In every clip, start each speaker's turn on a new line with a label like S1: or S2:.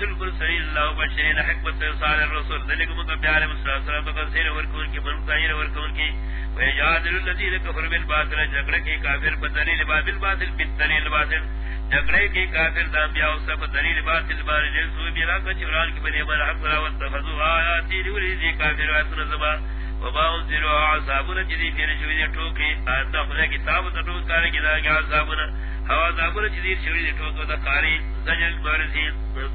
S1: عبد المرسلین اللہ بشرین حکمت صالح الرسول ذلك مقبیال مصر صلی اللہ علیہ وسلم ورکون کی منتعیر ورکون کی۔ ویجادل الذین کفر بالباطل جگڑے کی کافر بدلیل بابل باطل بالدلیل باطل۔ جگڑے کی کافر، دانبیاء وصف دلیل باطل بار جنسو بیلا کچھ عران کی بنی من حق را واتخذو آیاتی نوری دی کافر واتن زبان وما انزلوا عذابنا جدی فیر شوی دی ٹوکی آیت خدا کتاب دا ٹوک کارے کی دا عذابنا ہوا عذابنا جدی شوی دی ٹوک دا قاری کاری زجل مارسی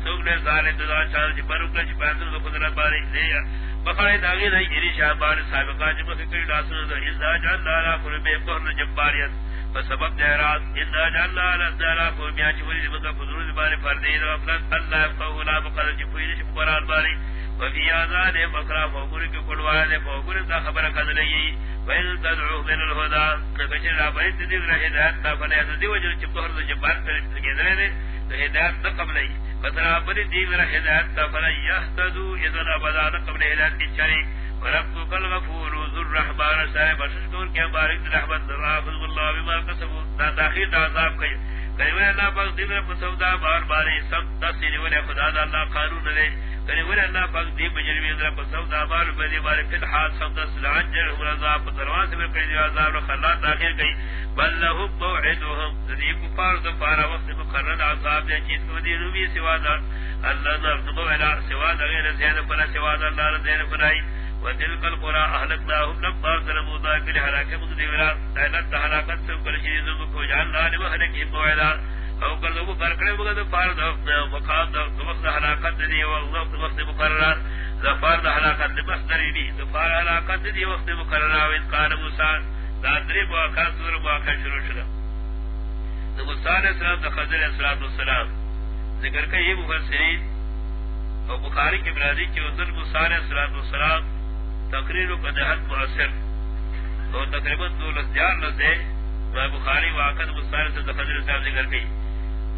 S1: سوک نے زالے دا چار جی پروکا چی پانتن دا خدرات بارے دیا بخارے داغی دا ایری شاہ بار سابقا جب فکر ڈاسن دا ازا جان لالا قربے قرن جباریت فسبب دیرات ازا جان لالا دارا قربیان چوری دی مکہ فضرور دی بارے فردین و افلان اللہ افقہ لا بقدر چی پویدش بقرار بارے وفي آذان مقرا فوقر کی قلوان فوقر دا خبر قد لئی وإن تدعو من الهدى نفشر رابعیت دیو رہدایت تا فلیت دیو جو چپہر دو جبار پر گزرے دے تو ہدایت دا قبل ای فترا بری دیو رہدایت تا فلی یحتدو اذن ابدا دا قبل ہدایت کی چری وربک الغفور ذو الرحبان سارے بشش دور کیا بارک دی رحمت رافض اللہ بما قصبو دا داخل دا عذاب کئی کریوے اللہ پاک دین رب سودا بار باری سب تصیری ولی خدا دا اللہ قانون دے کرے ور اللہ پاک دی بجری در پسو دا بار بدی بار فی الحال سب دس لعجر ہم رضا پتروان سے کئی دی عذاب و خلات تاخیر کئی بل لہم موعدوہم ذی کفار دا پارا وقت مقرد عذاب دے، چیز کو دی نوی سوا دا۔ اللہ نرد موعلا سوا دا، غیر زین فلا سوا دا اللہ رزین فلائی و تلک القرآ احلقناہم لبار ظلمو دا کلی حلاکم دی ورا تحلت حلاکت سے کل چیزوں کو جاننا لمحنکی موعلا او کله مو کرکړې موږ د فار د مقام د وخت د حلاقت دی او وخت وخت مقرر د فار د حلاقت د مصدر دی د فار حلاقت دی وخت مقرر او قال موسی۔ دا درې بو کار سور بو کار شروع شو د موسی علیہ السلام د خضر علیہ السلام ذکر کوي مفسرین او بخاری کے برادری کی حضرت موسی علیہ السلام تقریر و قدحت مؤثر۔ اور تقریباً دو لسیار لسے بخاری واقع مستار سے خضر صاحب ذکر گئی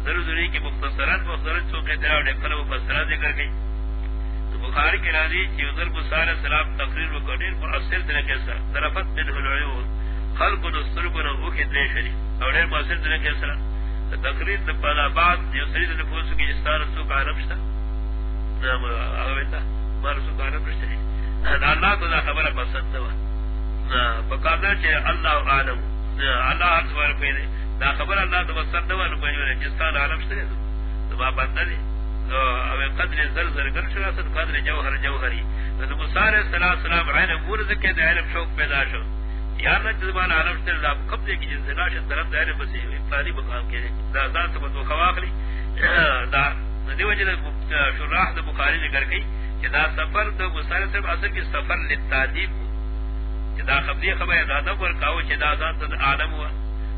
S1: ضرور ضروری کی مختصرات مختصرات سو کہتے کے طرح ڈیکھر مفسرات ذکر گئی تو بخاری کے راضی کی ادھر گسار سلام تقریر و قدیر پر اثر طریقے سے طرفت من العیون، خلق نستر کو نبو کے دے شری۔ اور ڈیر مؤثر طریقے سے تقریر پہلا بات جو سرید نفوس کی جستان سو کا عالم شتا نام آگویتا مار سو کا عالم شتا اللہ تو دا خبر پسند ہوا بقادر چھے اللہ عالم۔ اللہ عرض بار پیدے دا خبر اللہ تو بسر دوا نو پنجو جستان عالم شترے دو تو با بندہ دے او قدر زر زر کر شرا سن قدر جوہر جوہری تو مصار صلاح السلام عین مور زکے دے علم شوق پیدا شو. یا نہ زبان عالم شترے دا قبضے کی جن سے لاش طرف دائرے بسی فانی مقام کے دا ذات سبت و خواخلی دا دی وجہ شراح دا بخاری ذکر گئی کہ دا سفر دا مصار صرف اصل کی سفر لتادیب دا خبری خبر دا دا پر کاو چھ دا ذات عالم ہوا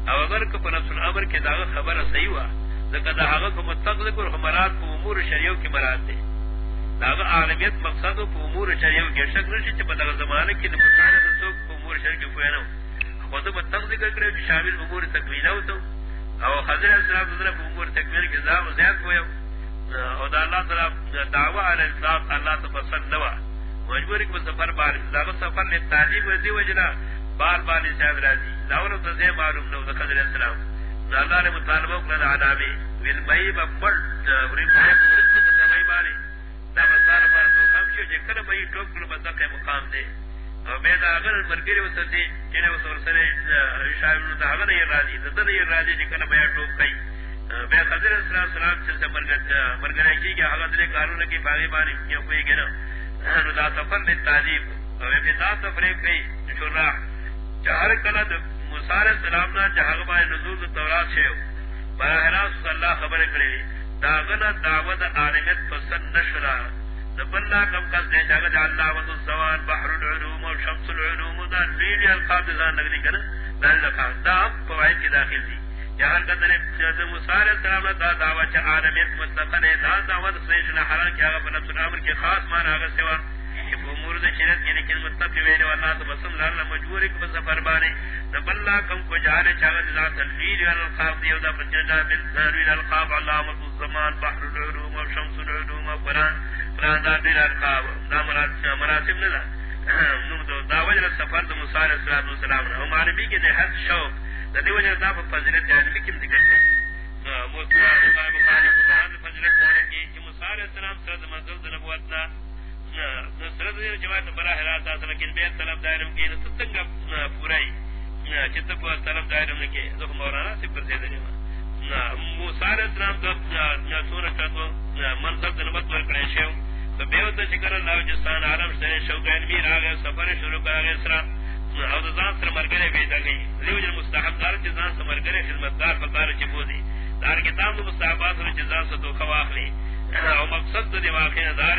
S1: او اگر کہ پنفس الامر کے داغ خبر صحیح ہوا ذکر دا حقا کو متقلق اور حمرات کو امور شریعو کی مراد دے داغ عالمیت مقصد کو امور شریعو کی شک رشی چھ پتاغ زمانے کی نمتانے رسوک کو امور شریع کی فوینو خود متقلق کرے جو شامل امور تکوینہ ہوتا او حضر السلام صدر امور تکوینہ کی زام زیاد ہویا او دا اللہ تعالی دعوی علی الاسلام اللہ تفصل نوا مجبوری کو سفر بار داغ سفر نے تعلیم وزی وجنا بار بار صاحب راضی لاول تو سے معلوم نو خضر السلام۔ اللہ نے مطالبہ کر عذاب ویل بھائی بڑ ری بھائی مرد کو دوائی مارے۔ دا بسار پر تو کم شو جے کر بھائی ٹوک کر بتا کہ مقام دے۔ او میں دا اگر مرګری وسدي چې نو سر سره شامل دا هغه نه راځي د دې راځي چې کله بیا ټوک کوي بیا خضر السلام سلام چې مرګ مرګ نه کیږي هغه دې کارونه کې باغی باندې یو کوي ګنه نو دا سفر دې تعریف او په تاسو تفریق کوي شورا چہر کلا مسار سلام نا جہاں بائے نزول تورات شیو براہ راست اللہ خبر کرے داغنا دعوت عالمیت پسند نشرا۔ نبلا کم کس دے جاگا جا اللہ وضو الزوان بحر العلوم و شمس العلوم دا لیلی القاب دزان نگری کنا دا لکھا۔ دا اب فوائد کی داخل دی۔ جہاں قدر مسار سلام نا دعوت عالمیت مستقل دا دعوت سیشنا حران کیا گا پنفس العمر کی خاص مانا آگا سوا۔ امور د شریعت کې لیکن متفق ویل او الله تبسم لار مجبور کې په سفر باندې د بل کم کو جان چا د ذات تلویر القاب دی او د پنجدا بن ذری القاب علامه الزمان، بحر العلوم و شمس العلوم و قران قران دا دیر القاب دا مراد مراسم نه نو دا دا وجه سفر د موسی علیہ السلام او معرفی کې د حد شوق د دې وجه دا په فضیلت علمي کې ذکر شوی نو مو ته په بخاری په فضیلت باندې کې چې موسی علیہ السلام سره منزل د نبوت نه نو سره جماعت براہ راست اصل کې به طلب دایرم کې نو څنګه پورای چې طلب دایرم کې زه مولانا سی پر دې دی موسی علیہ سورہ چتو منزل د نبوت ورکړې تو به ته چې جستان عالم سره شوګان می راغی سفر شروع کړه سره او ځان سره مرګره پیدا کړي دیو مستحب دار چې ځان سره مرګره فقار چې بودی دار کتاب مستحبات رو جزا سے دو خواخ او مقصد دو دی واقعی ندار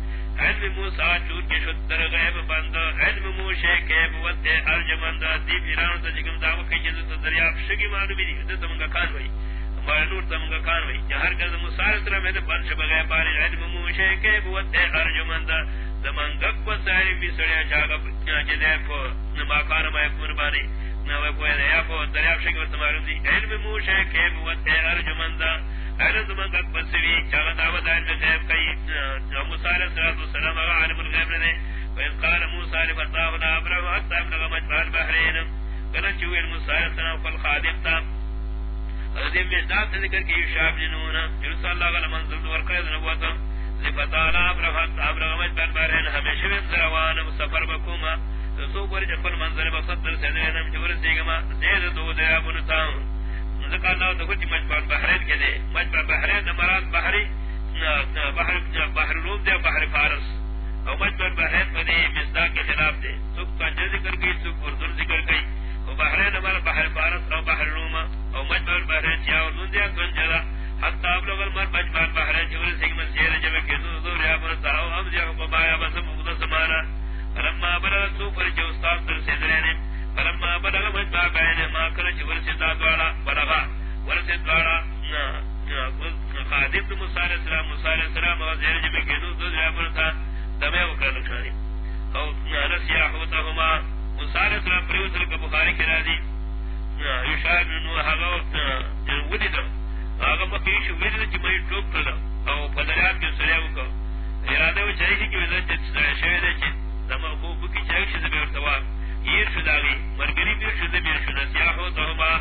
S1: علم موسا چور کے شدر غیب بند، علم موشے کے بوتے ارجمند دی پیران تا جگم داو خیجن تو دریاب شگی معلومی دی حدث منگا کان وئی ہمارا نور تا کان وئی چہر کا مسار اسلام ہے بن شو بگے پانے علم موشے کے بوتے ارجمند دمنگک بسائر بھی سڑیا چاگا جدے پو نماکان مائے قربانی نو کوئی دیا کو دریاب شکی و تمارن دی، علم موشے کے بوت ہے ارجمندہ علم بسوی چاگا دعوت غیب کئی موسیٰ علیہ السلام عالم الغیب نے قال مجمع چوئے علیہ السلام فالخادم تا حضیم میں ذکر کی اللہ غل منزل دور قید نبوتا لفتانا مجمع ہمیشہ من بکوما سو پر جفل منظر مقصد در جور سیگما دو دیا بنتاؤں ذکر اللہ بحرین کے دے مجبع بحرین مراد بحری بحر بحر روم بحر فارس. او مجبع بحرین پر دے کے خلاف کنجر ذکر گئی سک اردن ذکر گئی او بحرین مراد بحر فارس او بحر روم او بحرین اردن کنجر حتی اب لوگ المر بحرین جمع دو بس مقدس مانا فلما بلغ جو استاد فلما بلغ مجمع بین ما کرچ ورسیتا دوارا بلغا ورسیت دوارا خادم دو موسیٰ علیہ السلام، موسیٰ علیہ السلام و زیر جمع کنو دو جابر تھا، دمے وکر لکھانی او نسیا حوتہما موسیٰ علیہ السلام پریوزر کا بخاری کرا دی یشار نو حقا ودی دا آگا مکیش ودی دا چی مئی ٹوک کرا او پدریات کے سریعو کا ارادہ و چاہیے کہ وزر چیز شوید چیز دما خوب کی چاہیے شد بے ارتوا یہ مرگری بیر شد بیر شد سیاح و تہما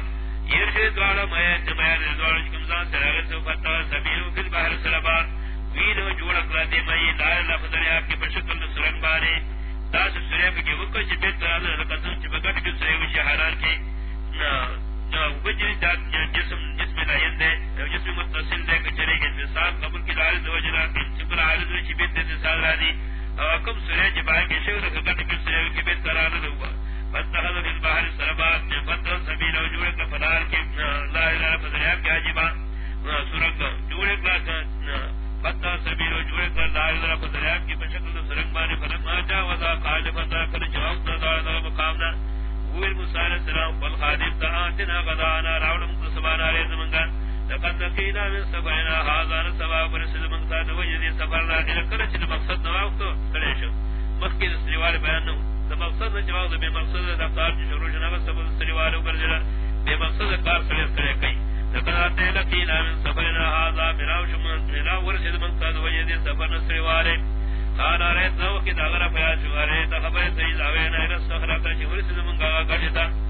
S1: یہ دوارا مایا جمایا دوارا جکمزان سراغت سے فتا سبیلو فی البحر سلبا وین و جوڑ اکلا دی مائی لا اللہ فدریاب کی بشکل سرنگ بارے تاس سریب کی وکا چی بیت ترازا لکتن چی بکت کی سریب شہران کی وجری جسم جسم لائن دے جسم متصل دے کچرے کے انتصال قبل کی لارد وجرہ چکل عارض چی بیت انتصال را دی کم سورے جبائے کے شور رکھت کی سورے کی بیت قرار ہوا۔ فتحد فی البحر سربات نے فتح سبیل و جوڑے کا فلال کے لا الہ فضریاب کے عجبا جی سورک جوڑے کا فتح سبیل و جوڑے کا، لا الہ فضریاب کی بشکل سرنگ بانی فلم آجا وضا قاج فتح کل جواب دار دار مقامنا ہوئے مسال السلام فالخادم تا آتنا غدانا راوڑ مقتصبانا ریز منگان لقد لقينا من سفرنا هذا نسبا برسل من ساد وجد سفرنا الى كل شيء مقصد نواقته سريش مخكي السريوال بيانه مقصد نجواز بمقصد دفتار شروع جناب سبب السريوال وقرجل بمقصد کار سريس کرے کئی. لقد لقينا من سفرنا هذا براو شمن منا ورسل من ساد وجد سفرنا السريوال قال رأيت نوكي داغر فيا شواري تخبر سيد آوين الى السخرة كشي ورسل من قاقا قرجتا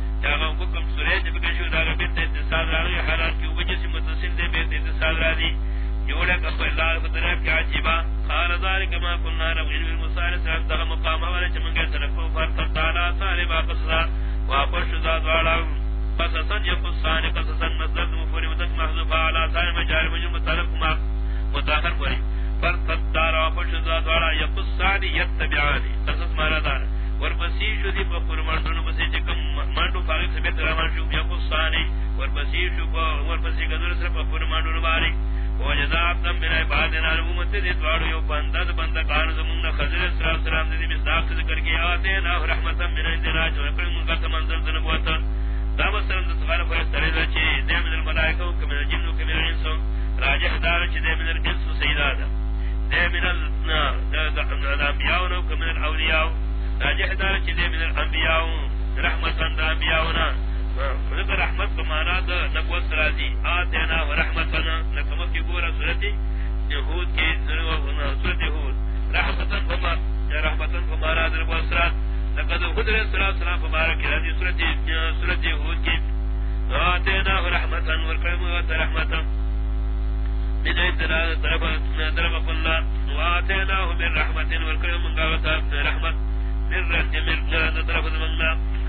S1: ويرا چاہاں حکم سورے جب کشو داغا بیت اتصال راگی حالات کی وجہ سے متصل دے بیت اتصال را دی۔ جوڑا کفر اللہ فترہ کیا عجیبا خال ذالک ما کننا رغیر بالمسال سرم دغا مقام والا چمنگے ترکو فرطانا صالبا قصدا واپر شدا دوارا قصصا یقصان قصصا مصدر مفوری مدد محضوفا علا سائر مجال مجل مطلق ما متاخر پوری فرطانا واپر شدا دوارا یقصانی یتبعانی، قصص مانا دارا ورپسی شو دی پا خور مانڈو پسی چکم مانڈو پاگی سبیت رامان شو بیا کو قصانی ورپسی شو پا ورپسی قدر سر پا خور مانڈو نباری وجزا عبدم من عبادنا نبومت دی دوارو یو بندہ دا بندہ کان زمون خضر سلام سلام دی مصداق ذکر کی آتینا رحمتا من عندنا جو اپنے منکر تمنظر دنبوتا دام سلام دا سخال فرستر دا چی دی من الملائکو کمن الجنو کمن الانسو راجح دار چی دی من الانسو سیدادا دی من الانبیاؤنو کمن الاولیاؤ راجح دار چی دی من الانبیاؤ رحمتا دا انبیاؤنا ذکر رحمت کو دا نبوت سرازی آتینا و رحمتنا نکمت کی گورا صورتی. یہود کی صورت یہود. رحمتن فما رحمتن فما را در نبوت سراز لقد خدر سراز سلام فما کی رازی صورت یہود کی. آتینا و رحمتن ورکرم و رحمتن بدأت طرف اللہ وآتینا و من رحمتن ورکرم و رحمت. من رحمت. من طرف اللہ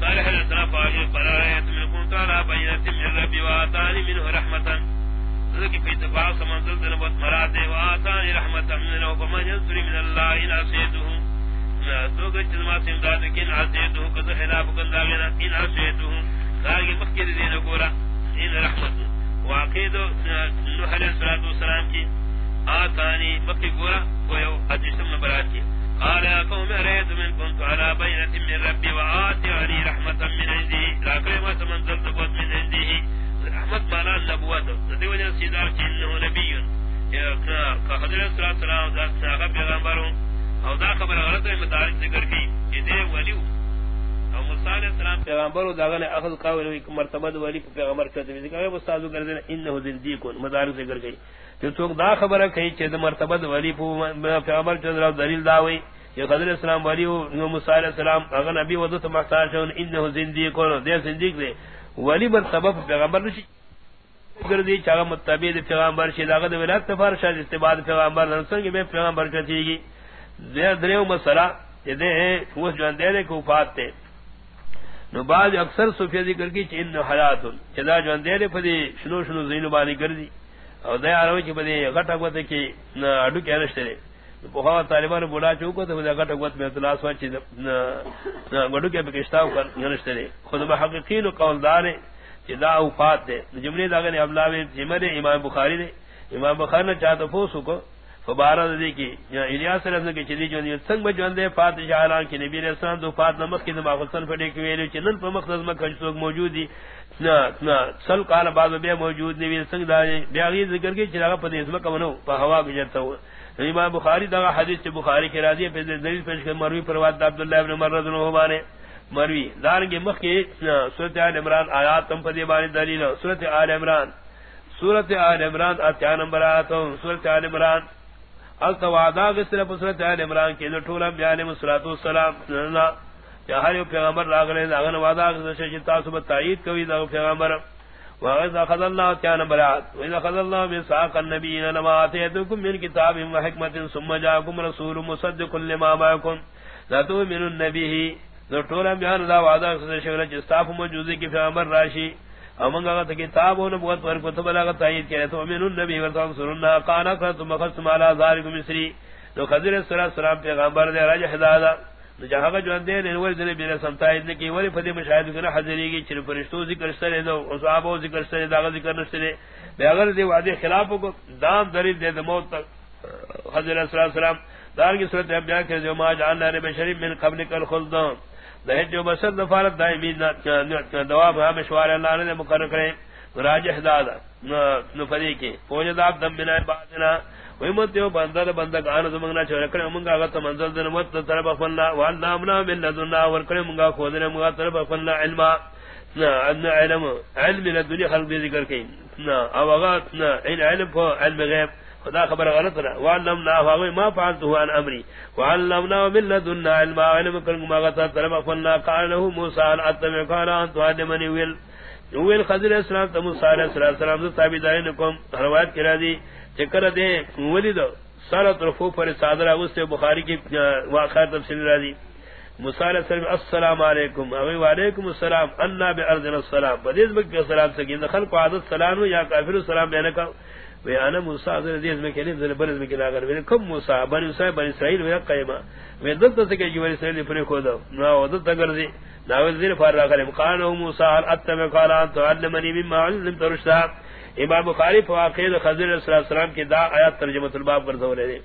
S1: صالح الاسلام فاجر برایت من کنت على بینت من ربی وآتانی منه رحمتا. ذکی فی اتفاق سمنزل دنبت مراد وآتانی رحمتا منه فمن ينصری من اللہ ان عصیته تو گچ ما سمداد کن عصیته کذ خلاف کنداغنا ان عصیته داغی مخیر دین گورا، ان رحمت واقید نوح علیہ السلام کی آتانی مخیر گورا ویو حدیث من برات کی قال يا قوم أريد من كنت على بينة من ربي وآتعني رحمة من عندي. لا كلمة من تلتقت من عندي. رحمة مالا النبوة ذي وجه سيدار إنه نبي. كحضر صلى الله عليه وسلم ساقا پیغمبرون او دا خبر غلط ہے متعلق ذکر کی کہ دے ولیو او موسی علیہ السلام پیغمبر دا غنے اخذ قول وی مرتبہ ولی پیغمبر کہتے ہیں کہ وہ استاد کر دے انه زندیق مدارک ذکر کی کہ تو دا خبر ہے کہ مرتبہ ولی پیغمبر چندر دلیل دا ہوئی یہ خضر السلام ولی و موسی علیہ السلام اگر نبی و ودت مختار شون انه زندیق دے زندیق دے ولی مرتبہ پیغمبر نشی گردی چاغ متبی دے پیغمبر شی لاغ دے ولات تفار شاد استباد پیغمبر نسنگ میں پیغمبر کتی گی دے دریو مسئلہ دے وہ جو اندے کو وفات تے نو بعد اکثر صوفیہ ذکر کی چین حیات چدا جو اندے پدی شنو شنو زین بانی کردی او دے ارو کی بدی غٹا گوت کی اڈو کی نشتے بہت طالبان بولا چوکو تو غٹا گوت میں اطلاس وچ نہ گڈو کے پکشتاو کر نشتے خود محققین قول دار چدا وفات دے جملے داغنے ابلا میں جملے امام بخاری نے امام بخاری نے چاہتا فوسو کو فبارہ دی کی الیاس علیہ السلام کی چلی جو دی سنگ بجوان دے فاتح اعلان کی، نبی علیہ السلام دو فات نمک کی دماغ سن پڑے کی، ویلو چنن پر مقصد میں کچھ لوگ موجود دی، نا نا، سل قال بعد بے موجود نبی سنگ دا بیا غی ذکر کی چراغ پر اس میں کمنو پر ہوا گزرتا ہوا۔ امام بخاری دا حدیث سے بخاری کے راضی پہ دلیل پیش کر، مروی پر واد عبداللہ ابن مرد رضی اللہ عنہ مروی دار کے مخ کی سورۃ ال عمران آیات تم پر بانی دلیل سورۃ ال عمران سورۃ ال عمران اتیا نمبر آیات سورۃ ال عمران التوادا غسل عمران کے ٹھولا بیان والسلام. ہر پیغمبر راغلے سے جتا سب تائید دا پیغمبر. واذا اخذ الله برات واذا اخذ الله ميثاق النبيين لما اتيتكم من كتاب وحكمه ثم جاءكم رسول مصدق لما معكم لا ذو بیان، دا وعدہ سے شغل جستاف موجودی کی پیغمبر راشی. امنگا تا کتاب و نبوت پر کتب لگا تایید کرے تو امین النبی ورطان سرنا قانا کرتم خستم علا ذارک مصری تو خضر صلی اللہ علیہ وسلم پیغمبر دے راجح دادا جہاں کا جو اندے نے نور دنے بیرے سمتائید نے کی ولی فدی مشاہد کنا حضری کی چر فرشتو ذکر سرے دو صحابہ ذکر سرے دا ذکر نشتے بے اگر دے وعدے خلاف کو دام دلیل دے دے موت تک حضر صلی اللہ علیہ وسلم دار کی صورت انبیاء کے جو ما جعلنا نے بشری من قبل کل خلدان دہج جو دفارت دائمی دواب اللہ نے مقرر راجح دادا نفری کی فوجد آپ دم ویمت بندر بندگ زمانگنا چھو منگا غط منزل دن طرف اخفلنا امنا من لدننا منگا خودنے منگا طرف اخفلنا علما علم. علم. لدنی خلق ذکر کی او اغات علم فو علم غیب. خدا خبر غلط رہا وعلمنا فاغوی ما فعلتو عن امری. وعلمنا من لدنا علم علم کرنگ ما غطا طرف افلنا قالنه موسیٰ الاتم قالا انتو عدمنی ویل. ویل خضر اسلام تا موسیٰ علیہ السلام. تا تابی دائنکم روایت کرا دی. چکر دے، ولی دو. سالت رفو پر صادرہ اس سے بخاری کی واقعات تفصیل را دی. مصالح السلام السلام علیکم. اوی وعلیکم السلام. انا بارضنا السلام. بدیز بک السلام سکین. خلق عادت سلام یا کافر السلام دینے کا وی انا موسی ذل دیز میں کلیم ذل برز میں کلا اگر وی کم موسی، بنی موسی بنی اسرائیل وی قیما وی دت سے کہ جی بنی اسرائیل پر کو دو نا ودت اگر دی ناول ذل فار قال قال موسی هل اتم قال انت علمني مما علمت رشدا۔ امام بخاری فواقید خضر صلی اللہ علیہ وسلم کی دا آیات ترجمہ الباب کر دو لے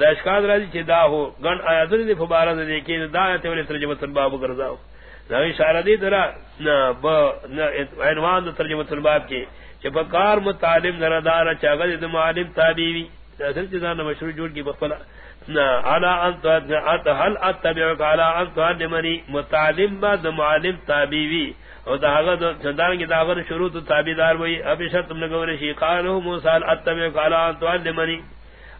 S1: دا اشکاد راضی چی دا ہو، گن آیات دی فبارہ دی کی دا آیات ولی ترجمہ الباب کر دو نا اشارہ دی درہ عنوان دا ترجمہ الباب کی۔ چی فکار متعلم نردار چاگد دا معلم تابیوی. اصل چیزان مشروع جوڑ کی بخفلا علا انت هل اتبعك على ان تعلمني متعلم بعد معلم تابیوی. او دا چندان کی داغر شروع تو تابیدار وئی ابھی شرط تم نے گورے شی، قالو موسی اتبعك على ان تعلمني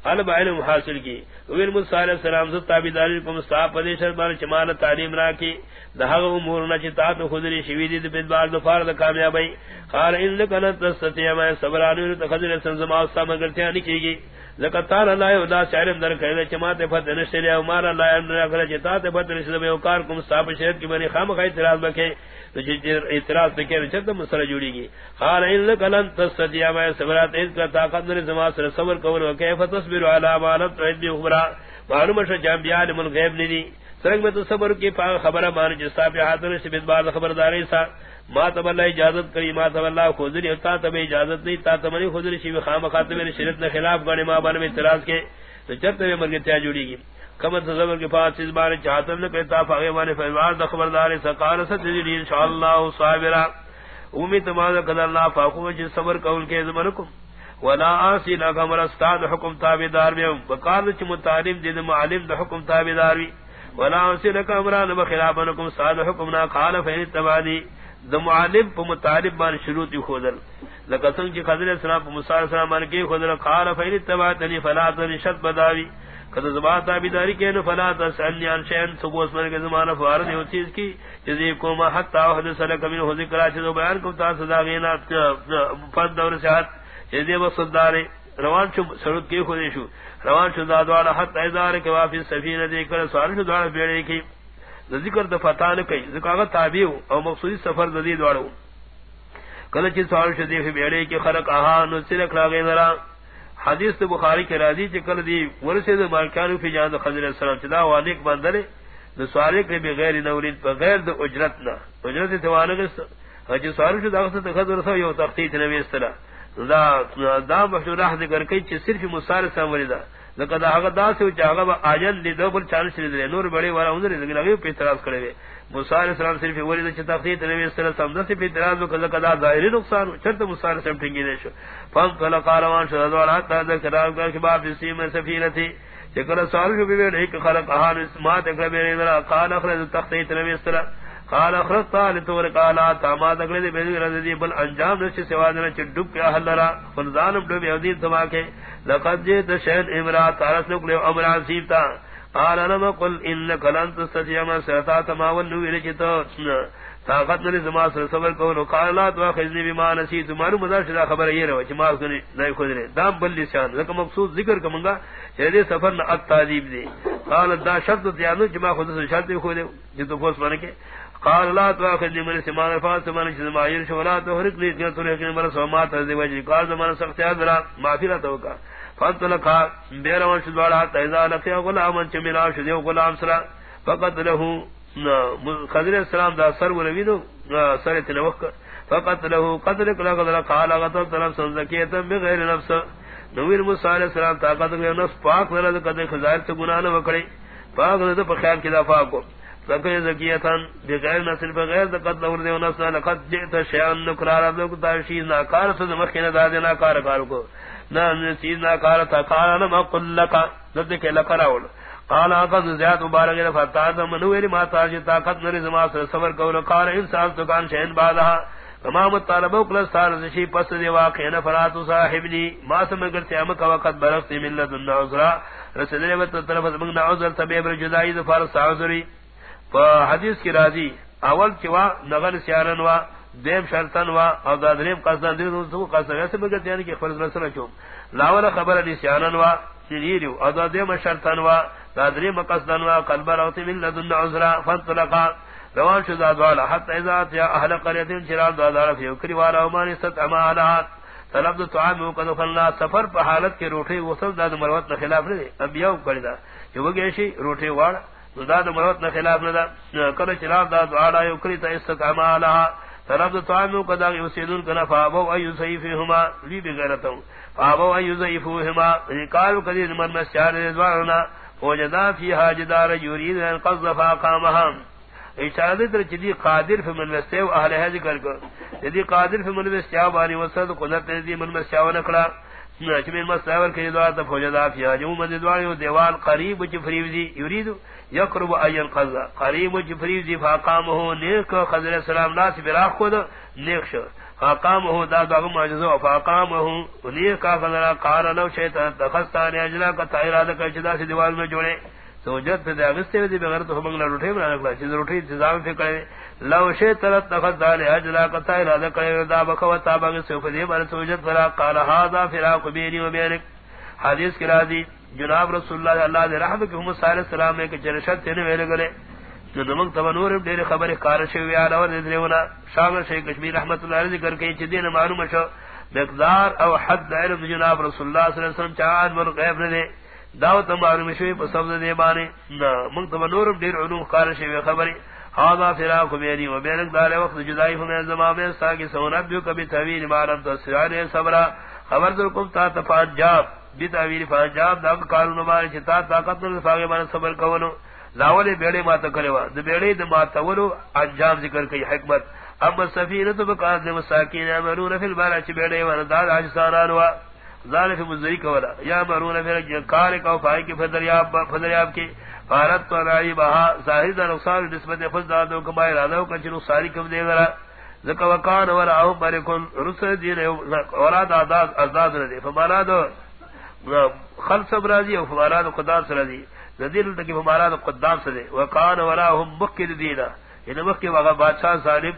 S1: علم علم حاصل کی. ویر موسی علیہ السلام سے تابیداری کو مستحب پدیشر بار چمال تعلیم را کی دہغ امور نہ چتا تو خودری شویدی دے بار دو فرض کامیابی. قال ان لك ان تستطيع ما صبر ان تخذل سنزما سم کرتے نہیں کی گی زکتار اللہ ودا شعر اندر کہے چمات فتح نشری عمر اللہ اندر کرے چتا تے فتح نشری میں اوکار کو مستحب شہر کی بنی خام خیر اعتراض بکے اعتراض پہ کہ چت مسر جوڑی گی قال ان لك لن ما صبر ان کا طاقت نے زما سر صبر کو کیف تصبر على ما لم تعد خبر معلوم ہے جان بیان من غیب نہیں سرنگ میں تو صبر کی خبر مان جس پہ حاضر سے بعد خبرداری سا۔ ما تب اللہ اجازت کری، ما تب اللہ خودری تا تب اجازت نہیں، تا تمنی خودری شی خام خاتم نے شریعت نے خلاف گنے ما بن میں اعتراض کے تو چرتے میں مرگ تیا جوڑی گی کم تصور کے پاس اس بارے چاہتا نہ کہتا فاغے والے فیوار دا خبردار سقال ستجری انشاءاللہ صابرا امید تمام قدر اللہ فاقو جس صبر کول کے زمرکم ولا آسی لکا مرستاد حکم تابدار بیوں بقال چھ متعلم دید معلم دا حکم تابدار بی ولا آسی امران بخلافنکم ساد حکمنا قال فین اتبادی دا معلم پا متعلم بان شروع تی خودل لکا سنگ چی خضر اسلام پا مصار اسلام بان کی خودل قال فین اتبادی فلا تنشت بداوی کدو زبان تابداری کے نو فلا تسألنی عن شین سبوس من کے زمانہ فارد ہے چیز کی جزی کو ما حتی وحد سلک من حضی کرا چیزو بیان کم تا صدا غینا فرد دور سے حد جدی مقصدار روان شو، سرود کی خودی شو. روان شو دادوالا حت ایزار کے وافی سفینہ دے کر، سوال شو دوارا بیڑے کی. ذکر دفتان کئی. ذکر آگا تابیو او مقصودی سفر ددی دوارو کل چی سوال شو دے بیڑے کی خلق آہا نو سرک لاغی نرا. حدیث بخاری کے راضی چی کل دی ورسی دے مالکانو فی جان جاند خضر السلام چی دا وانیک بندرے دو سوالک نے بغیر نورید بغیر دو اجرتنا اجرت توانگست اجی اچھا سوال شو دا غصت خضر سو یو تختیت نوی دا دا مشورہ ذکر کئی چ صرف مصار سامری دا. لقد اگا دا سے جاگا با اجل دی، دو بل چان سے دے نور بڑے والا اندر دے لگے پہ اعتراض کرے وے مصار سلام صرف وری دا چتا خیت نبی صلی اللہ علیہ وسلم سے پہ اعتراض کو لقد دا ظاہری نقصان چرت مصار سے ٹھنگی دے شو. فن کلا قاروان شو دوڑا تا دا کرا کر کے باپ سی میں سفینہ تھی چکر سوال جو بھی ایک خلق اہان اسمات، اکرم یعنی نے قال، اخرج تخطیت نبی صلی اللہ قال اخرت لتور قال تما دغله دي بيد رضي بل انجام نشي سوا دنا چ ڈب کے اهل را فنزان ڈب يودي تما کے، لقد جئت شهد امرات تارس نو لو امر سيتا قال انا قل انك لن تستطيع ما ستا تما ونو الى طاقت نے زما سر صبر کو نو قال لا تو خذني بما نسيت مارو مدار شدا خبر یہ رو جما کو نہیں خود نے دام بل لسان لك مقصود ذکر کمنگا یہ سفر نہ التعذيب دی قال دا شرط دیانو جما خود سے شرط خود دے جو تو من کے۔ قال لا تواخذني من سمان فاس من جزما ير شولا تو هر کلی کہ تو کہ مر سومات از وجہ قال زمان سخت حضرا معافی تو کا فانت لقا بیرون شدوالا تیزا لقیا غلام چمینا شدیو غلام سرا فقط له خضر السلام دا سر ولویدو سر تلوک فقط له قدر کلا قدر قال غتر طرف سنزکیتا بغیر نفس نویر موسی علیہ السلام طاقت نفس پاک ورد قدر خزائر سے گناہ نہ وکڑے پاک نہ پر خیال کی دفاع کو لکن زکیتن بغیر نسل بغیر دقت لور دے ونسنا لقد جئت شیان نکرار ابدو کتا ناکار سد مخین دادے ناکار کارو کو۔ نا نسیز ناکار تا کارا نما قل لکا ندے کے لکا راول قال آقا زیاد مبارک دفع تازا منویری یعنی ما تاجی طاقت نری زما سر صبر کولو قال انسان تکان شہن بادہا امام طالبو کلس تار زشی پس دی واقعی نفراتو صاحبنی۔ ما سمگر تیامک وقت برختی ملت النعوزرا رسدنی بطر طرف از مگنا عوزر طبیب رجدائی دفار حدیث کی راضی اول چوا نغل سیارن وا، دیم شرطن وا، او دادریم قصدان دیم تو قصدان ایسے بگت یعنی کہ فرض رسول چوم. لاول خبر علی سیارن وا سیریو او دادریم شرطن وا دادری مقصدن و قلب روتی من لدن عزرا فانطلقا. روان شد دوالا حتی ازات یا اہل قریتین چران دادارا فی اکری والا امانی ست اما امالات طلب دو طعام و قد فلنا سفر پا حالت کے روٹی وصل داد مروت نخلاف ندے انبیاء کردی دا. جو وگیشی روٹی وارا داد مروت نخلاف ندے کل چران داد دوالا اکری تا است امالات طلب دو طعام و قد یسیدون کنا فابو ایو سیفیهما لی بغیرتو فابو ایو سیفیهما یعنی قالو قدید من مسیار دوارنا وجدا فيها جدار يريد ان قصد فاقامها اشارت در چدی قادر فی من وستیو اہل ہے ذکر کو چدی قادر فی من وستیو بانی وسط قدرت دی من وستیو نکلا چ من مساور کے دوار تا فوجدا فی جو مددوار دیوال قریب چ فریب دی یرید یقرب این قضا قریب چ فریب دی فاقامه نیک خضر السلام ناس براخ خود نیک شو فاقامه دا دا معجزہ فاقامه ولي کا فضل قال لو شئت تخستان اجلا کا تائراد کا چدا سے دیوال میں جوڑے. سوجت تے اگستے دی بغیر تو منگلا روٹے بنا لگا چیز روٹی انتظام سے کرے. لو شئت تخستان اجلا کا تائراد کا دا بخوا تا بغ سے فدی بر سوجت فرا قال هذا فراق بيني وبينك حدیث کی راضی جناب رسول اللہ اللہ دے رحمت کے ہم صلی اللہ علیہ وسلم کے چرشت تے ویلے گلے نمک تب نور دیر خبر کار شوی آلا ورد دریونا شامل شیخ کشمیر رحمت اللہ علیہ ذکر کئی چھ دین معلوم شو، مقدار او حد علم جناب رسول اللہ صلی اللہ علیہ وسلم چاہد من غیب ردے دعوت معلوم شوی، پس سبز دے بانے نمک تب نور دیر علوم کار شوی خبری حاضا فراق بینی و بینک دار وقت جدائی ہمیں زمان میں ساکی سونبیو کبھی تویل مارم تصویر صبرہ خبر در کم تا تفاد جاب بی تاویل فان جاب دا کارون بارے چھتا طاقت نرفاقی بارے صبر کونو لاولے بیڑے ماتا کرے وا دے بیڑے دے ماتا ولو انجام ذکر کئی حکمت. اما سفینہ تو بقات دے مساکین امرون فی البارا چی بیڑے وا داد عجسانان وا ظالف مزدری کولا یا امرون فی الجن کارک او فائی کی فدریاب فدریاب کی فارت تو رائی بہا ظاہر دا نقصان نسبت خود دادو کمائی رادو کنچی نقصانی کم دے گرا ذکا وکان ورا او برکن رسل دین اولاد آداد ازداد ردے فمانا دو خلص برازی او فمانا دو خدا سرازی ندیل تکی ہمارا قدام سے دے وکان وراہم مکد دینا. یعنی ان مکہ وغا بادشاہ ظالم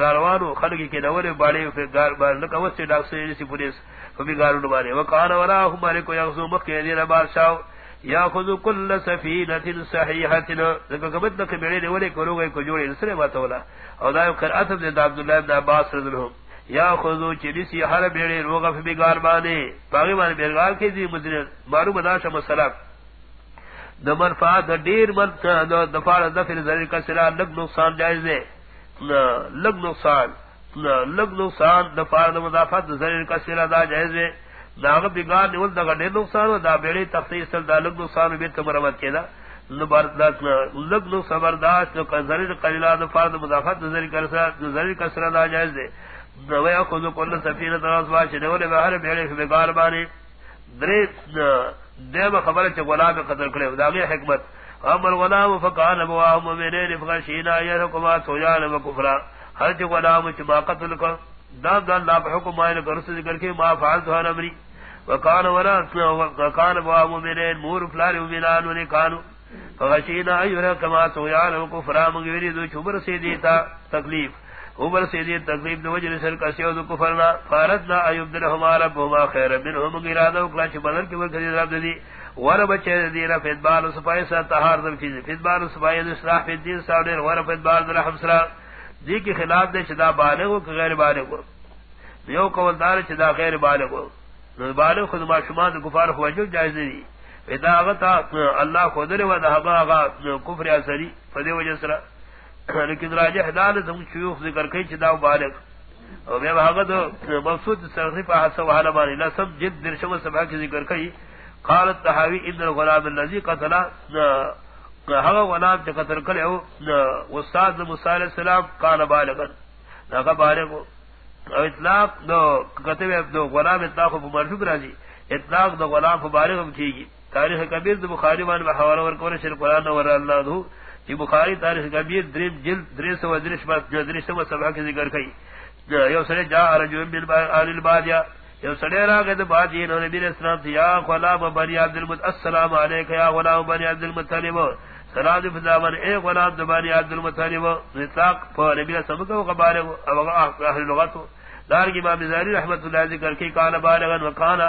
S1: راروانو خلقی کے نورے باڑے پھر گار بار لکا وسے ڈاکٹر جیسی پولیس فبی گارو مارے وکان وراہم مالک یغزو مکہ دینا بادشاہ. یاخذ كل سفينه صحيحه ذکر کبت نہ میرے نے ولے کرو گئے کو جوڑے نسرے بات والا اور دا قرات ابن عبد الله بن عباس رضی اللہ یا خذو چلیسی ہر بیڑے روغ فبی گار بانے باغی مان بیرگار کی دی مدن معلوم داشا مسلک د منفعت د ډیر من د دفار د فر ذری کا سلا لگ نقصان جائز ہے لگ نقصان۔ لگ نقصان د فار د مضافت د ذری کا سلا دا جائز ہے داغ بگار نیول دا ډیر نقصان دا بیڑے بیڑی تخصیص د لگ نقصان به ته مرمت کیدا نو برداشت لگ نو برداشت نو ذری قلیلا د فار د مضافت د ذری کا سلا دا جائز ہے کل سفینہ تراس واش بہر بگار بانی. خبر چ غلام قتل کرے حکمت. امر غلام فکان ابو مومنین فغشینا یحکما سویان و کفرا. ہر چ غلام چ قتل کر دا دا اللہ حکم کر سے ذکر کے ما فعل تو امری. وکان ورا وکان ابو مومنین مور فلار مومنان و کانو فغشینا یحکما سویان و کفرا. مغویری دو چبر سے دیتا تکلیف. عمر سے دی تقریب دو وجہ سر کا سیو دو کفرنا فارتنا ایوب در ہمارا بہما خیر بن ہم کی منہم گرادو کلاچ بدل کی وقت دی رب دی. ور بچے دی رب ادبار سپائی سا تہار دل چیز ادبار سپائی دی اصلاح فی الدین ساوڈیر ور ادبار در حمسرا دی کی خلاف دے چدا بالغ کہ غیر بالغ یو قول دار چدا غیر بالغ بالغ خود ما شما دی کفار خواجو جائز دی. ادا غتا اللہ خودر و دہبا غا کفر اثری. فدی وجہ سرا. لیکن راجہ حدال تم شیوخ ذکر کئی چدا بالغ. اور میں بھاگا تو مقصود صرف حس و حال بانی. لا سب جد درشم سبا کی ذکر کئی. قالت تحاوی ان الغلام الذي قتل هغه غلام چې قتل کړو استاد موسی علیہ السلام قال بالغا هغه بالغ او اطلاق دو کتب دو غلام اطلاق په مرفوع راځي. اطلاق دو غلام په بالغ هم کیږي. تاریخ کبیر د بخاری باندې حواله ورکول شر قران اور دو یہ بخاری تاریخ کبیر دریم جلد درے سو ادرش بات جو ادرش سو سبا کے ذکر کئی۔ یو سڑے جا رجو بن آل البادیا یو سڑے را گئے بعد یہ انہوں نے نبی اسلام سے، یا غلام بنی عبد المطلب السلام علیکہ، یا غلام بنی عبد المطلب۔ سلام فضامن اے غلام بنی عبد المطلب۔ اطلاق پر نبی اسلام کو قبارے او اہل لغت دار کی امام زاری رحمت اللہ ذکر کی کان بالغا وکانا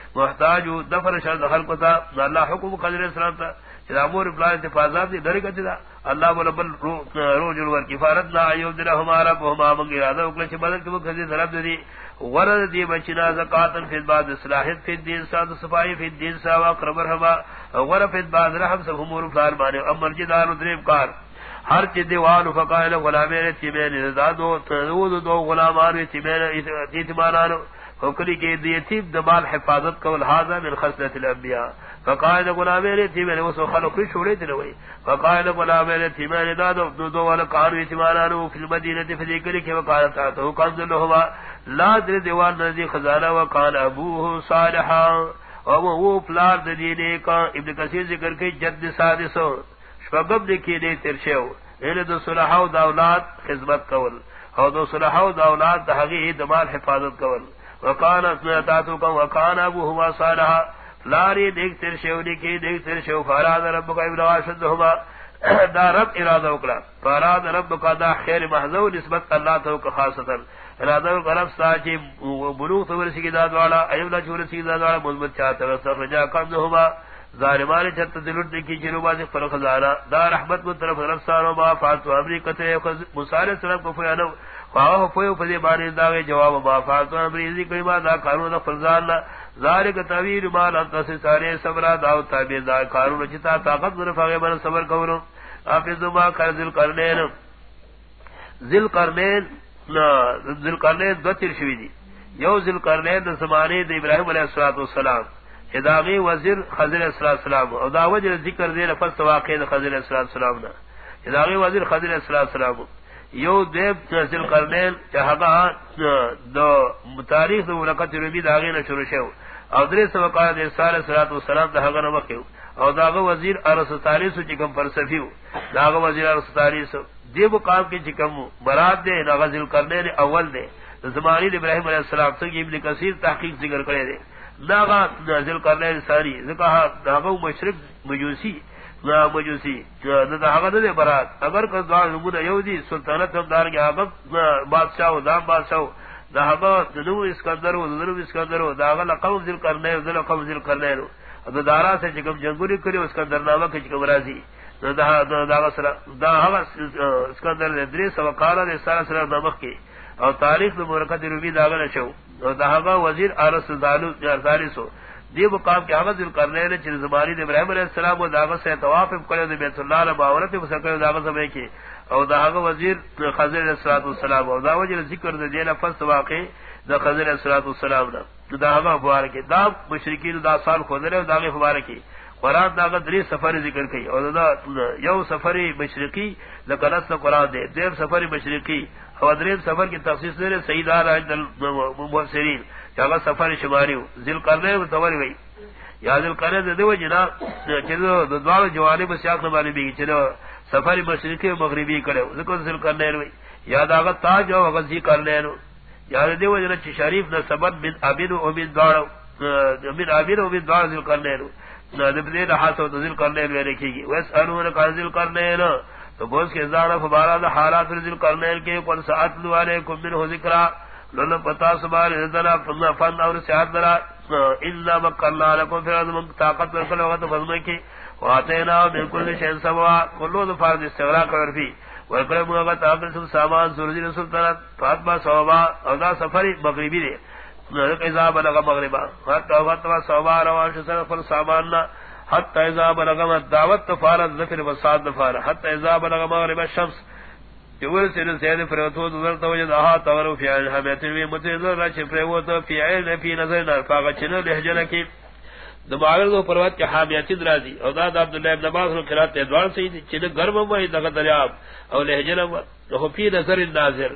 S1: محتاج دفر شر خلق تا اللہ حکم قدر اسلام تا امور فلان اتفاضات دی، دری کتی دا. اللہ ملبل روج الور کفارت لا ایوب دلہ ہمارا پہما منگی رادا اکلچ بدل کبو کسی ضرب دی ورد دی بچنا زکاة فی بعد اصلاحیت فی الدین سا صفائی فی الدین سا واقرب رحمہ. ورد فی بعد رحم سب امور فلان مانے امر جدار دریب کار. ہر چی دیوان فقائل غلامین تیمین دو دو دو غلامان تیمین ایتمانانو حکری کے دیتیب دمال حفاظت کو الحاظہ من خصلت الانبیاء. فقائد غلامین تیمین یعنی وسو خلق ری شوڑے تنوئی فقائد غلامین تیمین یعنی دادو دو دو والا قانو ایتمانانو فی المدینہ فی ذکری کے وقالت آتو کنز اللہما لا در دیوان نزی خزانہ وقال ابوه صالحا. وہ پلار دینے کا ابن کثیر ذکر کے جد سادسو شفقب لکی دے ترشیو این یعنی دو صلحاو دا اولاد خزمت کول. او دو صلحاو دا اولاد دا حقی دمال حفاظت کول. وکان اسمیتاتو کم وکان ابو ابوهما صالحا. لاری دیکھ تیر شیو لکی دیکھ تیر شیو. فاراد رب کا ابن آشد ہما. دا رب ارادہ اکلا فاراد رب کا دا خیر محضو نسبت اللہ تو کا خاصتا. ارادہ کرب رب چی بلوغ تو ورسی کی داد والا، ایولا چی ورسی کی داد والا مضبط چاہتا رسر رجا کم ہما ظالمان چت دلٹ کی چلو باز پر خزانہ، دا رحمت کو طرف رب سارو ما فاتو امری کتے مسار سلام کو فیانو خواہ فیو فضی بانی داوے جواب ما فاتو امری ازی کوئی ما دا قانون دا فرزان ذالک تویر ما لانتا سی سارے صبرا داو تابیر دا قانون چتا طاقت ذرف آگے من صبر کورو۔ آفیزو ما کر ذل کرنین ذل کرنین ذل کرنین دو تیر شوی دی۔ یو ذل کرنین دا زمانے دا ابراہیم علیہ السلام اداغی وزیر خضر اسلام السلام، او دا وجر ذکر دے لفظ واقع دا خضر اسلام السلام دا اداغی وزیر خضر اسلام السلام یو دیب ذل کرنین چاہگا دو تاریخ دو ملکت ربی دا آغی نشروع شو، او درے سوقات ارسال صلاة والسلام دا حقا نمکیو او داغ وزیر ارس تاریسو چکم فرسفیو داغ وزیر ارس تاریسو دیب قام کی چکم مراد دے دا غزل کرنے اول دے، زمانی ابراہیم علیہ السلام سنگی ابن کثیر تحقیق ذکر کرے دے۔ داغا کرنے ساری مشرق مجوسی نا مجوسی دا حقا دے برات۔ اگر کس دعا نمون یودی دار بادشاہ دام بادشاہ دا حقا دنو اسکندر و دنو اسکندر و داغا لقم ذل کرنے دل ذل کرنے دا دارا سے چکم جنگوری کری، اسکندر نامہ کی چکم رازی۔ دا حقا اسکندر دے سارا کی اور تاریخ دا مرکت روبی داغا نشو دہاگا وزیر ارس دالو سو۔ دی مقام کے حمد کرنے نے چیز ابراہیم علیہ السلام و سے کرے بیت اللہ باورت کی داغا وزیر خضر علیہ ذکر دینا فس دا خضر علیہ دا۔ داغا دا مشرکین دا سال خودرے قرآن داغا دری سفر ذکر کی اور دا یو سفر مشرقی لکنس قرآن دے۔ دیم سفر مشرقی خودرین سفر کی تخصیص دے سید آرائد المحسرین چاہا سفر شماری ہو۔ ذل کرنے میں توری ہوئی۔ یا ذل کرنے دے دو جنا چلو دوال جوانے میں سیاق نمانی بھی چلو سفر مشرقی و مغربی کرے ذکر ذل کرنے ہوئی۔ یا داغا تاج و غزی کرنے ہو یا دے دو جنا چی شریف نا سبت من امین و امین دوارو من امین و امین دوارو ذل کرنے ہو نبدے نحاس و ذل کرنے ہوئے رکھی گی۔ ویس انہوں نے کہا ذل کرنے ہو تو بوس کے زارا فبارا دا حالات رزل کرنے کے قل ساعت لوالے کم من ہو ذکرہ لن پتا سبار ازدنا فن فن اور سیاد درا الا مکرنا لکم فی ازم طاقت ورکل وقت فضمے کی واتینا من کل شہن سبوا کلو دفار استغراق ورفی ورکل موقت آقل سب سامان سرزی رسول طرح فاتما صوبا او دا سفری مغربی دے نرک ازا بلغ مغربا حتی فاتما صوبا روان شسر فل ساماننا حتی اذا بلغم الدعوت تفارت ذکر وصاد نفار حتی اذا بلغ مغرب الشمس. چور سر سید فرتو ذر تو وجد اها تور فی الحمت وی متذر رچ فرو تو فی عین فی نظر نار فاغ چن لهجن کی دماغ کو پروت کے حامیت درازی او داد عبداللہ ابن عباس نے قرات ادوار سے چن گرم و دغ دریاب. او لهجن و فی نظر الناظر.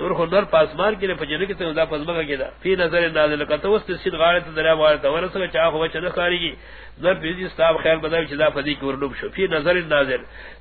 S1: نور خو پاسمان کې په جنو کې څنګه؟ دا پزما کی دا فی نظر نازل کا تو اس سید غاړه ته دریا واره ته. ورسره چا چاہ ہوا چنہ خاری کی نور پیجی استاب خیر بدل چې دا فدی کې ورڈوب شو. په نظر نازل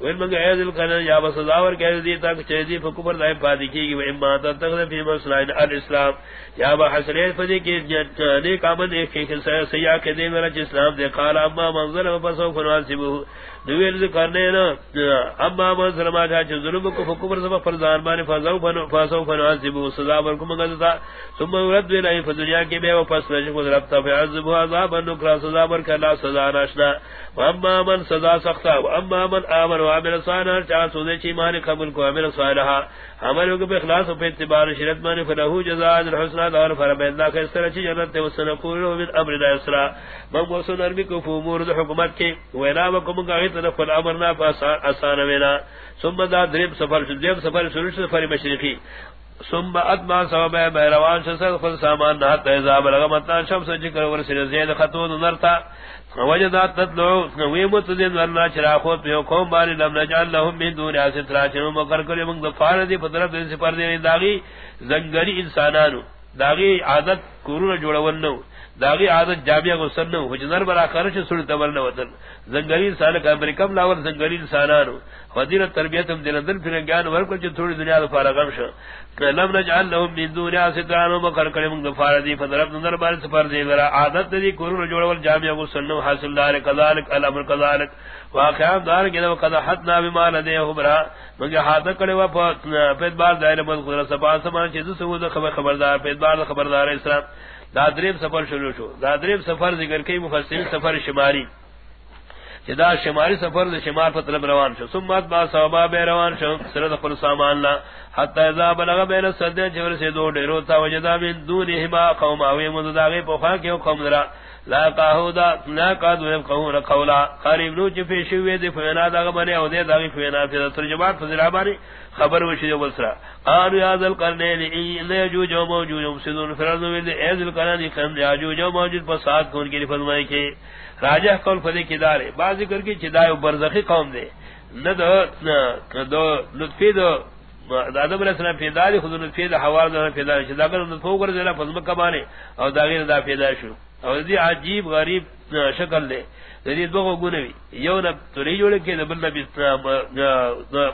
S1: وین منگا ایزل کنن یا بسزاور کہ دی تک چیزی فکبر دائم پادی کی گی و اما تتخذ فی مسلائن الاسلام یا با حسنیت فدی کی نیک آمد ایک سیاہ کے دین ورچ اسلام دے قال، اما منظر و پسو فنواسبو دویل کرنے نا، اما من سلما جا چھ ظلم کو حکم سبا فرزان بانی فازو فنو فاسو فنو عذبو سزا ورکو منگزتا ثم ورد ویلائی فدنیا کی بے و پس نشک و ضربتا فعذبو عذاب، نکرا سزا ورکا، لا سزا ناشنا۔ و اما من سزا سختا، و اما من آمن عامل عمل صالحا چاہ سوزے چی مان قبول کو عامل صالحا عمل کو اخلاص و اعتبار شرط مان فلہو جزاء الحسنہ دار فرمائد اللہ کا اس طرح چی جنت و وسنقول من امر لا اسرا من وسن عربی کو فامور حکومت کے وینا وکم کا تدخل امرنا آسان وینا۔ ثم دا درب سفر درب سفر شروع سفر مشرقی۔ ثم اتما سبب بیروان شسد خود سامان نحت ایزاب لغمتنا شمس ور سر زید خطون نرتا وجدا تطلعو ویمت متذن ورنا چرا خود پیو قوم بار لم نجعل لهم من دون آسط راچنو مکر کری من دفار دی پترف دین سے پر دی داغی زنگری انسانانو داغی عادت کورو کرون جوڑونو داغی عادت جامعہ کو سنو حجنر برا خرچ سن تبرن وطن زنگلی سالک امریکم لاور زنگلی انسانانو. فضیل تربیت ہم دل اندر پھر گیان ورکل چھ تھوڑی دنیا دا فارا غم شو لم نجعل لهم من دنیا سترانو مقر کریم دفار دی فضرب نظر بار سفر دی. ورا عادت دی کرون جوڑول جامعہ کو سنو حاصل دار کذالک، الامر کذالک. واقعات دار کے دو قد حدنا بما لديه برا مگر ہاتھ کڑے وا پید بار دائر مد قدرت سبا سمان چیز سو خبر خبردار پید بار خبردار اسلام. دادریب سفر شروع شو. دادریب سفر ذکر کئی مفسرین سفر شماری جدا شماری سفر دے شمار پر طلب روان شو. سمت با صحابہ بے روان شو. سرد پر سامان لا. حتی اذا بلغ بین صدین چور سے دو ڈیرو تا وجدا من دونی ہما قوم آوی مدداغی پوخا کیو قوم درہ لا قاہودا لا قادو اب قوم رقولا قریب نو چفی شوی دی فینا دا غبانی او دی داغی فینا فینا ترجمات فضرابانی خبر وشی جو بلسرا قالو یا ذل قرنین این یجوج و موجود مفسدون فرض ویل اے ذل قرنین کم یجوج و موجود فساد کون کی فرمائے کہ راجہ قول فدی کی دارے بعض ذکر کی چدائے برزخی قوم دے نہ دو دو لطفی دو. آدم علیہ السلام پیدا دی، خود لطفی دو، حوار دو، پیدا دی چدا کر لطفو کر دینا فضم کمانے اور داغیر دا پیدا شو. اور دی عجیب غریب شکل دے دی دو کو گنوی یو نہ توری جوڑ کے بل نبی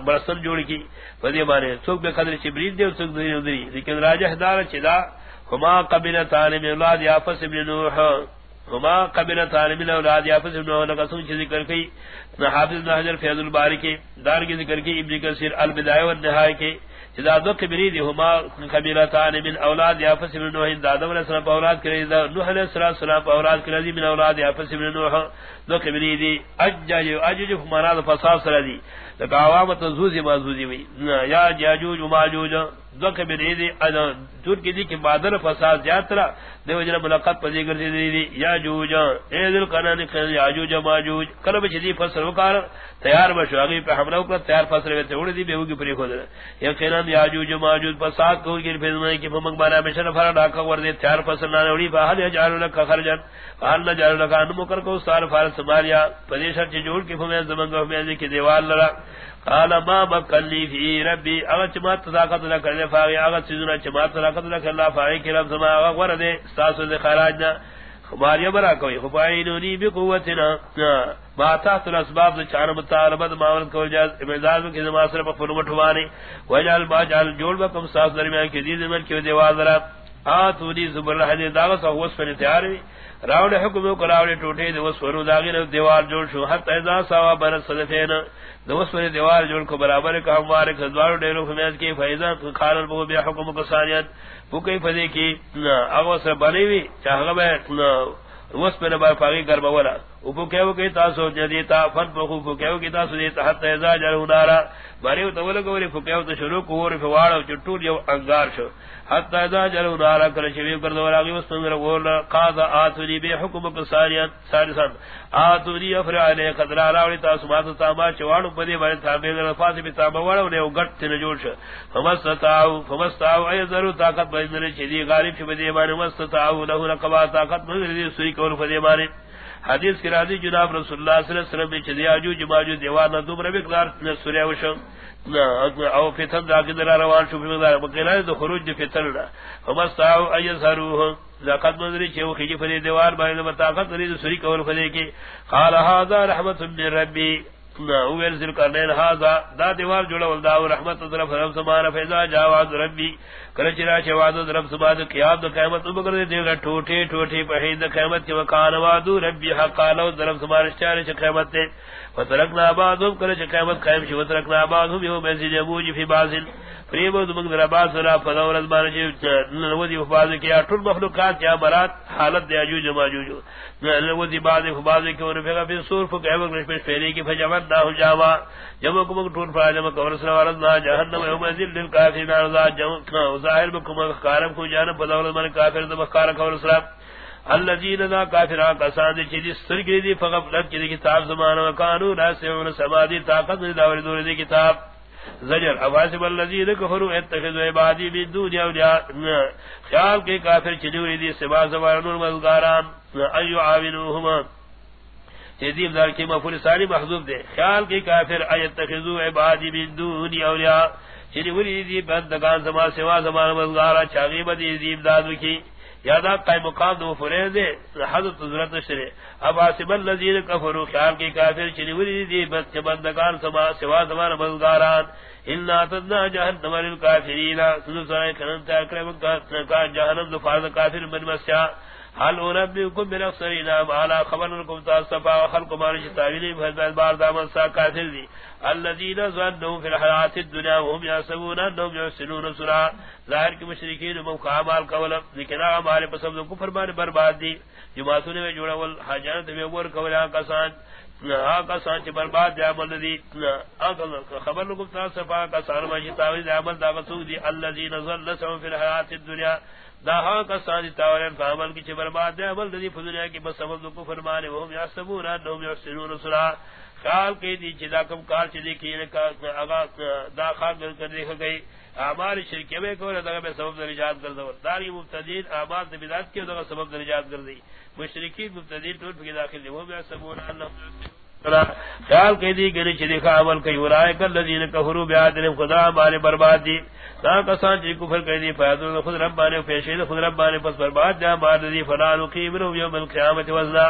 S1: برسن جوڑ کی فدی مانے سوک بے قدر چبرید دے سوک دی دی لیکن راجہ دار چدا ہما قبیلہ تعلیم اولاد یافس ابن نوح. ہما قبیلہ تعلیم اولاد یافس ابن نوح. لگا سن چیزی کر کئی حافظ بن حجر، فیض الباری کے دار کی ذکر کی ابن کثیر البدایہ والنہائی کے چدا دو کبری دی ہما قبیلتان من اولاد یافس من نوح. دا دادم علیہ السلام اولاد کرے دا نوح علیہ السلام اولاد کرے دی، من اولاد یافس من نوح. دو کبری دی اجج اجج ہمارا فساس را دی. لکا عوامت زوزی مازوزی وی. یا جاجوج و ماجوج. دو کبری دی دور کی دی کہ بادر فساد زیادت را. دیو جنہ ملاقات پا ذکر دی دی یا جوج. اے دل قنانی قنانی یا جوج ماجوج. کلب چیزی فصل وکار، تیار بشو اگی پہ حملہ وکر تیار فصل ویتے اوڑی دی بیوگی پری خود یا قنان یا جوج ماجوج فساد کو گیر فیضمائی کی فمنگ بارا مشن فرا ڈاکا وردی تیار فصل نانے اوڑی پہ حل یجعلو لکا خرجن؟ حل نجعلو لکا انمو کر کو؟ سار فارس سماریا پدیشر چی جوڑ کی فمین زمنگا فمین کی دیوال لرا قال ما بكلي في ربي. اغت ما تذاقت لك الفاغي اغت سيزنا ما تذاقت لك الله فاغي كلام سما ورد استاس خراجنا خبار برا کوئی خبائنونی بقوتنا. ما تحت الاسباب چار مطالبت معاملت کو جاز امزاز کی زمان صرف فرمٹھوانی وجعل ما جعل جوڑ بکم، ساس درمیان کی دید من کی دیوال ذرا آتوری زبر رحدی داغت وصف نتیاروی راوڑ حکم کو راوڑ ٹوٹے دو وصف داغین دیوار جوڑ شو. حتی ازا سوا برس صدفین. دوس پر دیوار جوڑ کو برابر کا ہمارے کھدوارو ڈیرو خمیت کی. فیضا کھارل بو بیا حکم کو سانیت وہ فدی کی. اگو سر بنی وی چاہگا بے وس بار پاگی گرم ولا. اوپو کہو کہ تاسو جدیتا فن پخو کو کہو کہ تاسو دیتا حتی ازا جلو نارا۔ باری تو ولو کوری فکیو تو شروع کو ور فواڑو چٹول یو انگار شو۔ حتی ازا جلو نارا کر شوی کر دو راگی وستنگر ور قاضا آتونی بے حکم کو ساریان سارسان آتونی افر علی قدر راوی تاسو ماتو تاما چواڑو پدی باری تابی در فاسی بی تاما وڑو نے گٹ تن جوڑ شو۔ فمستتاو فمستاو ای ضرور طاقت بجنر چدی غالب شو بدی باری مستتاو لہو رقبا طاقت مجرد سوی کول فدی باری حدیث کی راضی جناب رسول اللہ صلی اللہ علیہ وسلم چدی آجو جماجو دیوانا دوبر بکلار سوریہ وشن او فتن دا کدر روان شو بمدار مقیلان دو خروج دی فتن دا۔ فمستاو ایز حروح زاقت مدری چیو خیجی فدی دیوار باید مطاقت رید سوری کول فدی کی۔ قال هذا رحمت من ربی اویل ذل کرنین هذا، دا دیوار جوڑا ولدا رحمت طرف رب سبحانہ فیضا جاواز ربی۔ کل کرچرا چواز رب سبحانہ قیام دو قیامت اب کر دے گا ٹوٹے ٹوٹے پہید قیامت کے مکان وعد ربی حقا لو رب سبحانہ چارے چ قیامت تے فترکنا بعضهم کرچ قیامت قائم شو فترکنا بعضهم یو بیسی جبوج فی بازل۔ فریبو دمک در عباس ولا فضاور ازمان چی نلوذی فبازل کیا ٹھل مخلوقات یا برات حالت دے عجوج ماجوجو نلوذی بازل فبازل کیا ونفقا فی صور فقعبک نشپش پہلی کی، فجمت داہو جاوا۔ جمع کمک ٹھول فراجمک ورسل ورزنا جہنم یوم ازل للکافرین آرزا جمع ظاہر بکم خارم کو جانب فضاور ازمان کافر دمک خارک ورسلام الذين ذا كافرا قصاد چدي سرگي دي فقط لك دي كتاب زمان وكانوا لا سمعون سمادي طاقت داور دور دي كتاب زجر اواسب الذين كفروا اتخذوا عبادي من دون اولياء خیال کے کافر چدوری دی سبا زمان نور مذکاران ایو عاونوهما تیزیب دار کی مفعول ثانی محذوف دے۔ خیال کے کافر، ایتخذوا عبادی من دون اولیاء۔ یعنی چنی چدوری دی بندگان زمان سوا زما زمان مذکاران چاغیب دی زیب دادو کی. یادا قائم مقام دو فریض دے، حضرت ضرورت شرے. اب آسم اللذین کفرو خیال کی کافر چنی ولی دی بس بندگان سما سوا زمان مزگاران انا تدنا جہنم للکافرین. سنو سرائی کنن تاکرم جہنم دو فارد کافر من مسیا حل انبئکم من اخسرین مالا خبر لکم تاسفا وخلق مارش تاویلی فهد بار دامن سا کافر دی الذين ظنوا في الحياه الدنيا وهم يحسبون انهم يحسنون سرا ظاہر کے مشرکین مقامال قول لیکن ہمارے پسند کو فرمان برباد دی. جماعتوں نے جوڑا ول حاجات میں اور قولا کا سان آقا سان چ برباد دی عمل دی. خبر لو کو صفا کا سان ما جی تعویذ عمل دا سو دی. الذين ظنوا في الحياه الدنيا دا ہاں کا سان تعالی عمل کی چ برباد دی عمل دی دنیا کی بس سبب کو فرمانے وہ یحسبون انهم يحسنون سرا خیال کے دی چدا کم کار چدی کی اگا دا خان کر دیکھ گئی اعمال شرکے میں کو لگا میں سبب نجات کر دو۔ داری مبتدین اعمال بدعت کے دغه سبب نجات کر دی۔ مشرکین مبتدین ٹوٹ کے داخل دی۔ وہ بھی سبون اللہ خیال کے دی گری چدی کا عمل کئی ورائے کل الذین کفروا بیادن خدا ہمارے برباد دی۔ تا کسان جی کفر کئی دی فیادن خود ربانے، پیشید خود ربانے، پس برباد دی مار دی۔ فلان قیم یوم القیامت وزنا۔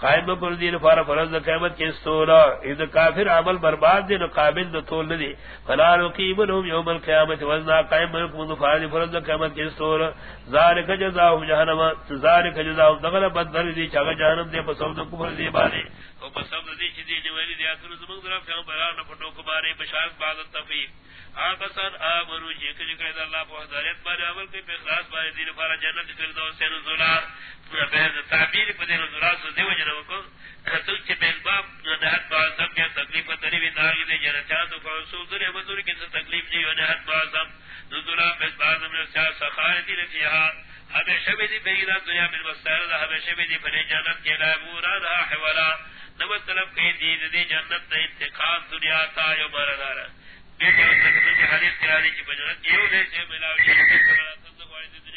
S1: قائم بکر دین فار فرض قیامت کے سورا اذا کافر عمل برباد دین قابل دو تول دی فلا نقیم لهم یوم القیامت وزنا۔ قائم بکر فار فرض قیامت کے سورا ذالک جزاهم جہنم، ذالک جزاهم دغل بدل دی چاگا جہنم دے پسو دو کفر دی بارے او پسو دی چھ دی نیولی دی اتر زمان طرف ہم بران پٹو کو بارے بشارت، بعد التفیق آقسان آمنو جی کجی قید اللہ پوحداریت بارے عمل کے پہ اخلاص بارے دین فارا جنت فردوس نزولا تعبیر پدے نظرات سے دیو جنو کو تو چ بیل باب نہت با سب کے تکلیف تری بھی ناری دے جن چا تو کو در مزور کی تکلیف دی؟ نہت با سب نزولا پس بعد میں چا سخائے دی رفیہ ہمیشہ بھی دی بیرا دنیا میں مستر ہمیشہ بھی دی بنے جنت کے لا مورا رہا حوالا. نو طلب کے دی دی جنت تے انتقال دنیا تا یو مرادارا بے حدیث کرا دی کہ جنت یو دے سے ملاوی شرکت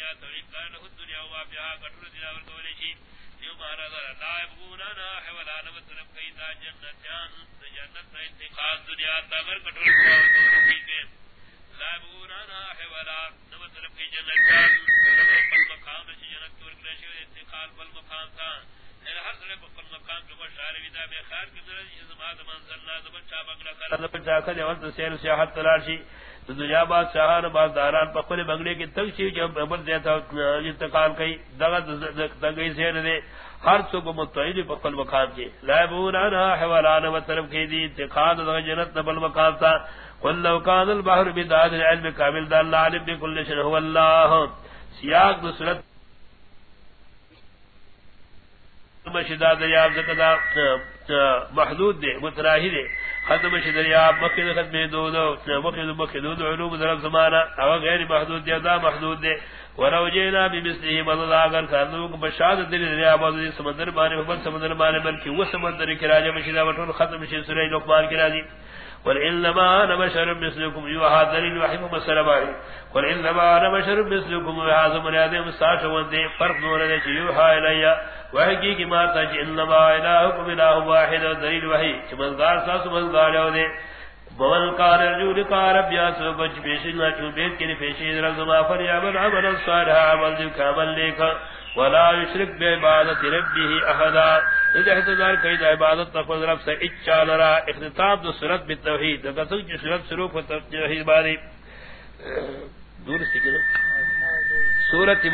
S1: دنیا توحید کار له دنیا او بیا کټور دی اور کولې شي یو مہاراجا لا یبغونا نا حوالا نو طرف کئی دا جنتیان جنت نه انتقال دنیا تاگر کټور دی اور کولې شي لا یبغونا نا حوالا نو طرف کئی جنتیان پر مقام شي جنت تور کړی شي انتقال بل مقام تا ہر کی سیاحت تلاشی۔ تو دنیا باد شاہان باز داران بنگلے کی تنگ چیز جب دیتا انتقال کئی سیر دے۔ ہر سو کو مقام کی۔ لائبون آنا حوالان و طرف کی دی، انتقال جنت نبل مقام قل لو کان البحر بداد العلم کامل دا اللہ علم بکل شن، هو اللہ۔ سیاق مشدا دریاب زکدا محدود دے، متراہی دے۔ ختم شد دریاب، مکہ ختم دو دو مکہ دو مکہ دو دو، علوم ذرا زمانہ۔ او غیر محدود دے، دا محدود دے۔ ولو جینا بمثله مدد اگر کانو کو بشاد دل دریاب اور سمندر بانے بل سمندر بانے بلکہ وہ سمندر کی راجہ مشدا وٹن ختم شد سورہ لقمان کی راضی ولئنما انا بشر مثلكم يوحى دليل وحي مسلم عليه. ولئنما انا بشر مثلكم وهذا من هذه مساش وندي فرق نور له يوحى الي وحي کی ما تا انما الهكم اله واحد دليل وحي. من قال ساس من قال ودي بول قال رجو لقار بیا سو بچ پیشنا چو بیت کے پیشی رزما فریابن عمل صالح عمل کامل لکھا ولا يشرك بعبادة ربه أحدا إذا احتضار كيد رب سإجا لرا اختتاب دو سرط بالتوحيد دو قصد جو سرط دور سورت سورة